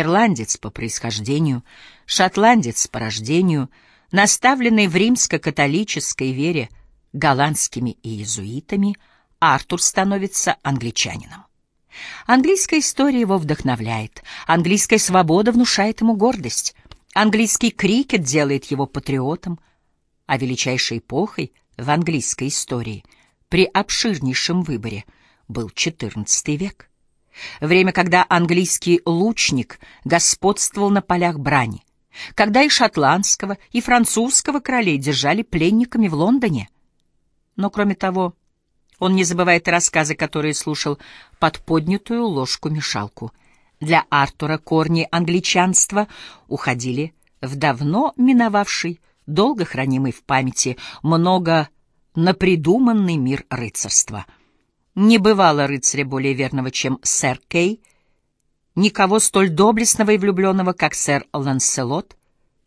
Ирландец по происхождению, шотландец по рождению, наставленный в римско-католической вере голландскими иезуитами, Артур становится англичанином. Английская история его вдохновляет, английская свобода внушает ему гордость, английский крикет делает его патриотом, а величайшей эпохой в английской истории при обширнейшем выборе был XIV век. Время, когда английский лучник господствовал на полях брани, когда и шотландского, и французского королей держали пленниками в Лондоне. Но, кроме того, он не забывает рассказы, которые слушал под поднятую ложку-мешалку. Для Артура корни англичанства уходили в давно миновавший, долго хранимый в памяти, много напридуманный мир рыцарства. Не бывало рыцаря более верного, чем сэр Кей, никого столь доблестного и влюбленного, как сэр Ланселот,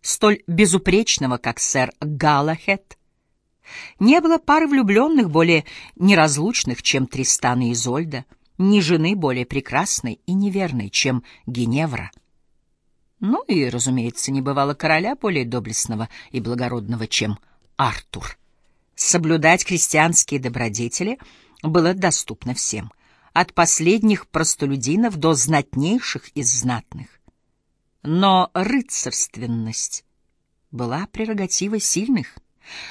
столь безупречного, как сэр Галахет, не было пары влюбленных более неразлучных, чем Тристан и Изольда, ни жены более прекрасной и неверной, чем Геневра. Ну и, разумеется, не бывало короля более доблестного и благородного, чем Артур. Соблюдать крестьянские добродетели было доступно всем, от последних простолюдинов до знатнейших из знатных. Но рыцарственность была прерогативой сильных —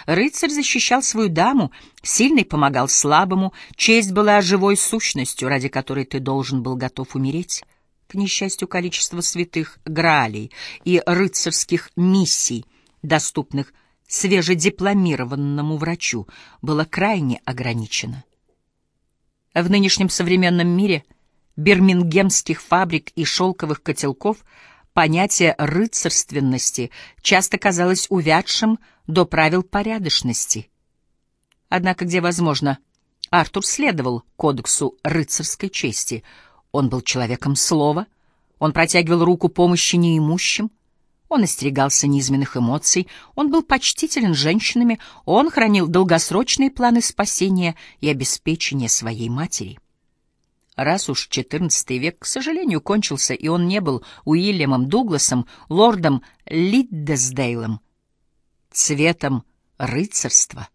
Рыцарь защищал свою даму, сильный помогал слабому, честь была живой сущностью, ради которой ты должен был готов умереть. К несчастью, количество святых граалей и рыцарских миссий, доступных свежедипломированному врачу, было крайне ограничено. В нынешнем современном мире бирмингемских фабрик и шелковых котелков понятие рыцарственности часто казалось увядшим, до правил порядочности. Однако, где возможно, Артур следовал кодексу рыцарской чести. Он был человеком слова, он протягивал руку помощи неимущим, он остерегался низменных эмоций, он был почтителен женщинами, он хранил долгосрочные планы спасения и обеспечения своей матери. Раз уж XIV век, к сожалению, кончился, и он не был Уильямом Дугласом, лордом Лиддесдейлом, цветом рыцарства.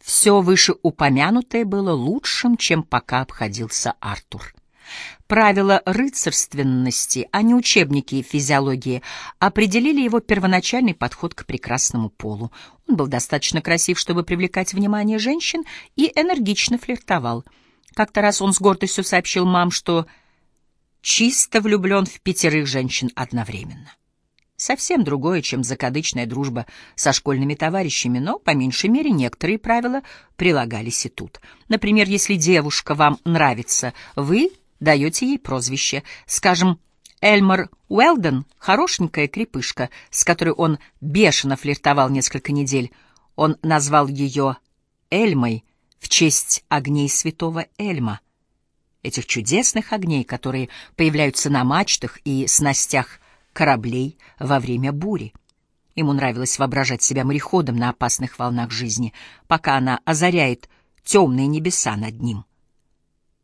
Все вышеупомянутое было лучшим, чем пока обходился Артур. Правила рыцарственности, а не учебники физиологии, определили его первоначальный подход к прекрасному полу. Он был достаточно красив, чтобы привлекать внимание женщин, и энергично флиртовал. Как-то раз он с гордостью сообщил мам, что чисто влюблен в пятерых женщин одновременно. Совсем другое, чем закадычная дружба со школьными товарищами, но, по меньшей мере, некоторые правила прилагались и тут. Например, если девушка вам нравится, вы даете ей прозвище. Скажем, Эльмар Уэлден — хорошенькая крепышка, с которой он бешено флиртовал несколько недель. Он назвал ее Эльмой в честь огней святого Эльма. Этих чудесных огней, которые появляются на мачтах и снастях кораблей во время бури. Ему нравилось воображать себя мореходом на опасных волнах жизни, пока она озаряет темные небеса над ним.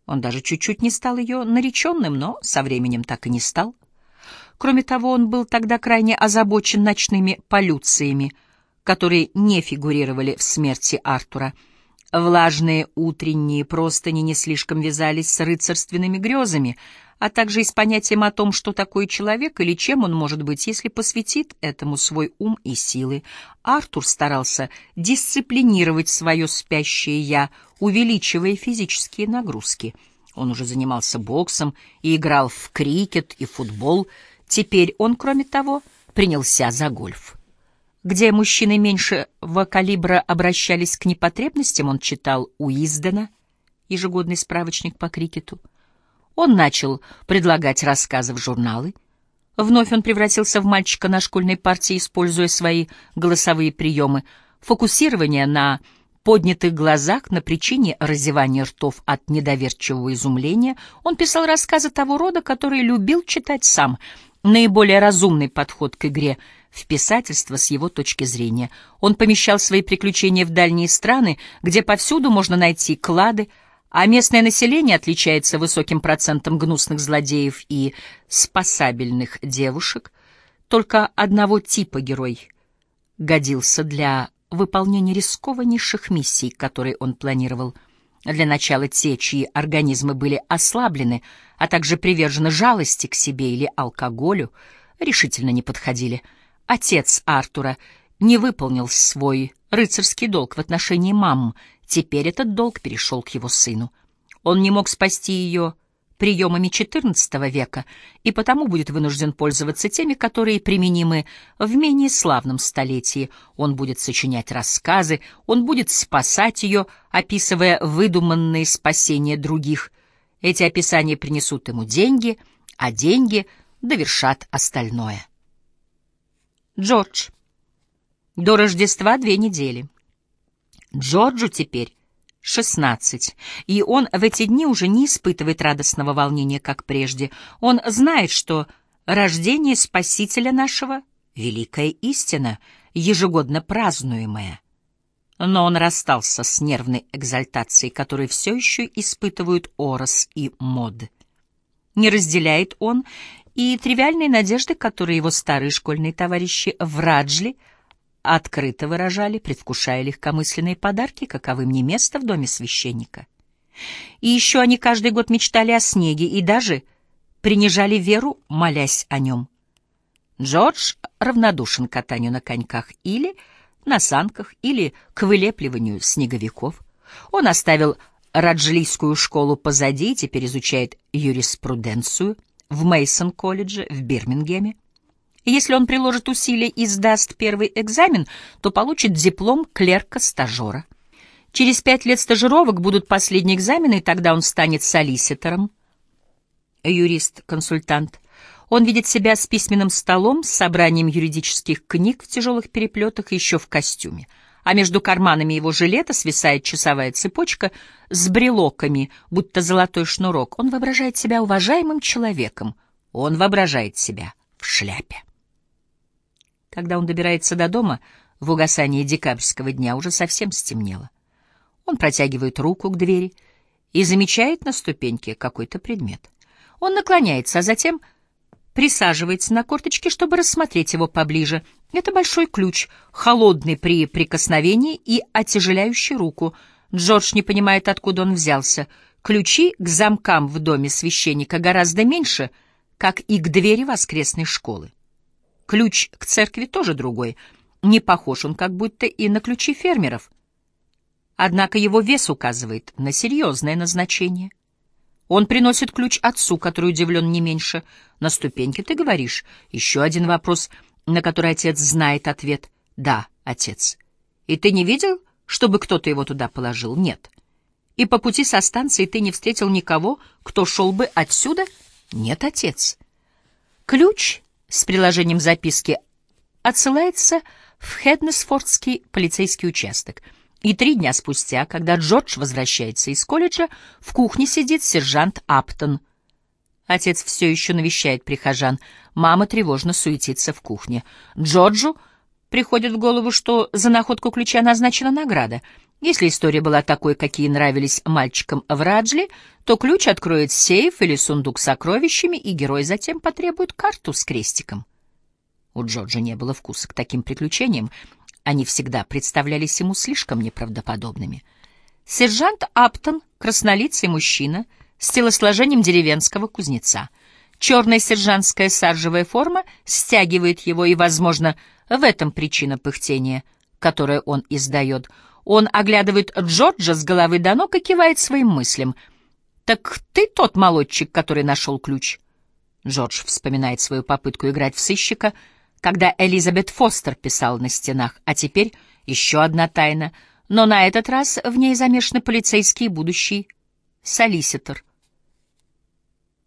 Он даже чуть-чуть не стал ее нареченным, но со временем так и не стал. Кроме того, он был тогда крайне озабочен ночными полюциями, которые не фигурировали в смерти Артура. Влажные утренние простыни не слишком вязались с рыцарственными грезами — а также и с понятием о том, что такое человек или чем он может быть, если посвятит этому свой ум и силы. Артур старался дисциплинировать свое спящее «я», увеличивая физические нагрузки. Он уже занимался боксом и играл в крикет и футбол. Теперь он, кроме того, принялся за гольф. Где мужчины меньшего калибра обращались к непотребностям, он читал Уиздена, ежегодный справочник по крикету. Он начал предлагать рассказы в журналы. Вновь он превратился в мальчика на школьной партии, используя свои голосовые приемы. Фокусирование на поднятых глазах на причине разевания ртов от недоверчивого изумления, он писал рассказы того рода, которые любил читать сам. Наиболее разумный подход к игре в писательство с его точки зрения. Он помещал свои приключения в дальние страны, где повсюду можно найти клады, а местное население отличается высоким процентом гнусных злодеев и спасабельных девушек, только одного типа герой годился для выполнения рискованнейших миссий, которые он планировал. Для начала те, чьи организмы были ослаблены, а также привержены жалости к себе или алкоголю, решительно не подходили. Отец Артура не выполнил свой рыцарский долг в отношении мам, теперь этот долг перешел к его сыну. Он не мог спасти ее приемами XIV века и потому будет вынужден пользоваться теми, которые применимы в менее славном столетии. Он будет сочинять рассказы, он будет спасать ее, описывая выдуманные спасения других. Эти описания принесут ему деньги, а деньги довершат остальное. Джордж. До Рождества две недели. Джорджу теперь шестнадцать, и он в эти дни уже не испытывает радостного волнения, как прежде. Он знает, что рождение Спасителя нашего — великая истина, ежегодно празднуемая. Но он расстался с нервной экзальтацией, которую все еще испытывают Орос и Мод. Не разделяет он и тривиальные надежды, которые его старые школьные товарищи в Раджли — открыто выражали, предвкушая легкомысленные подарки, каковым не место в доме священника. И еще они каждый год мечтали о снеге и даже принижали веру, молясь о нем. Джордж равнодушен к катанию на коньках или на санках, или к вылепливанию снеговиков. Он оставил Раджлийскую школу позади и теперь изучает юриспруденцию в Мейсон-колледже в Бирмингеме. Если он приложит усилия и сдаст первый экзамен, то получит диплом клерка-стажера. Через пять лет стажировок будут последние экзамены, и тогда он станет солиситором. Юрист-консультант. Он видит себя с письменным столом, с собранием юридических книг в тяжелых переплетах еще в костюме. А между карманами его жилета свисает часовая цепочка с брелоками, будто золотой шнурок. Он воображает себя уважаемым человеком. Он воображает себя в шляпе. Когда он добирается до дома, в угасании декабрьского дня уже совсем стемнело. Он протягивает руку к двери и замечает на ступеньке какой-то предмет. Он наклоняется, а затем присаживается на корточки, чтобы рассмотреть его поближе. Это большой ключ, холодный при прикосновении и отяжеляющий руку. Джордж не понимает, откуда он взялся. Ключи к замкам в доме священника гораздо меньше, как и к двери воскресной школы. Ключ к церкви тоже другой. Не похож он как будто и на ключи фермеров. Однако его вес указывает на серьезное назначение. Он приносит ключ отцу, который удивлен не меньше. На ступеньке ты говоришь. Еще один вопрос, на который отец знает ответ. Да, отец. И ты не видел, чтобы кто-то его туда положил? Нет. И по пути со станции ты не встретил никого, кто шел бы отсюда? Нет, отец. Ключ с приложением записки отсылается в Хеднесфордский полицейский участок. И три дня спустя, когда Джордж возвращается из колледжа, в кухне сидит сержант Аптон. Отец все еще навещает прихожан. Мама тревожно суетится в кухне. Джорджу приходит в голову, что за находку ключа назначена награда. Если история была такой, какие нравились мальчикам в Раджли, то ключ откроет сейф или сундук с сокровищами, и герой затем потребует карту с крестиком. У Джорджа не было вкуса к таким приключениям, они всегда представлялись ему слишком неправдоподобными. Сержант Аптон — краснолицый мужчина с телосложением деревенского кузнеца. Черная сержантская саржевая форма стягивает его, и, возможно, в этом причина пыхтения, которое он издает. Он оглядывает Джорджа с головы до ног и кивает своим мыслям. «Так ты тот молодчик, который нашел ключ?» Джордж вспоминает свою попытку играть в сыщика, когда Элизабет Фостер писала на стенах, а теперь еще одна тайна, но на этот раз в ней замешаны полицейский будущий солиситор —